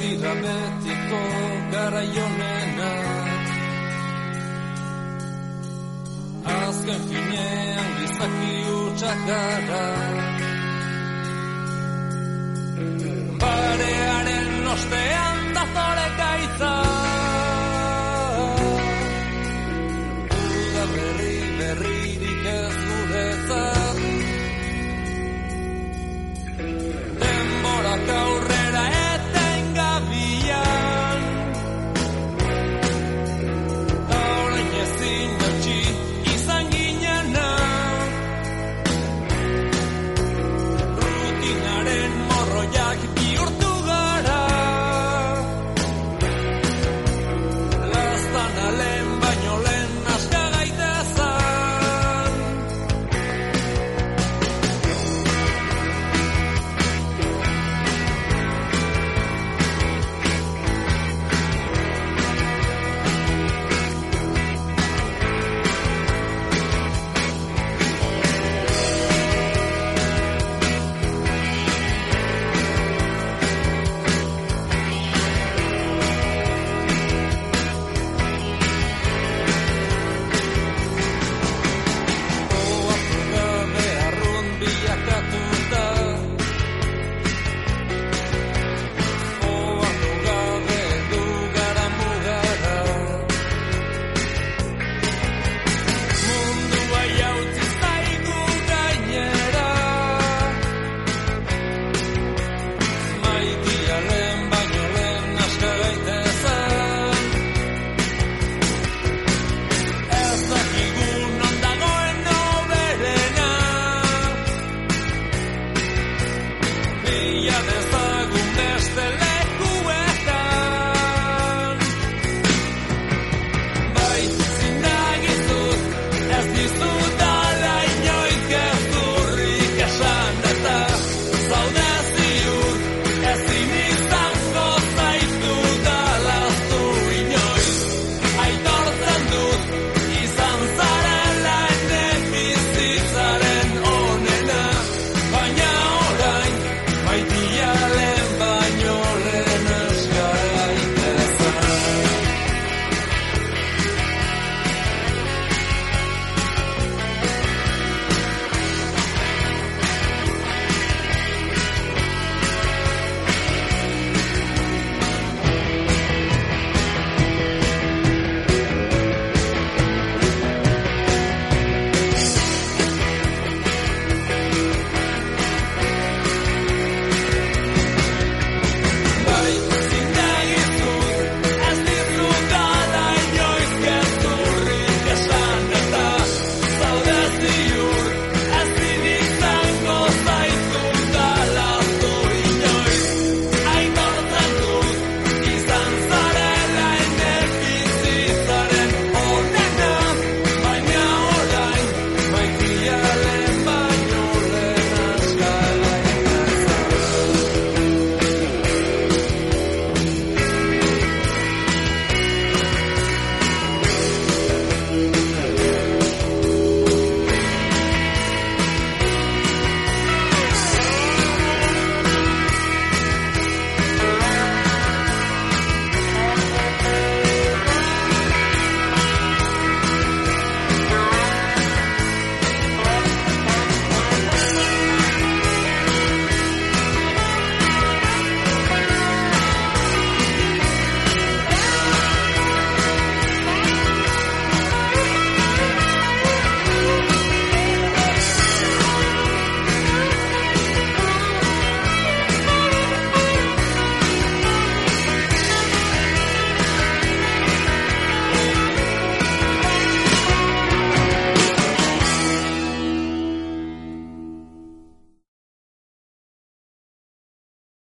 dira betiko gara jonenak Azken finean gizaki utxak gara Barearen ostean da zore gaitza Uda berri berri dikez guretzak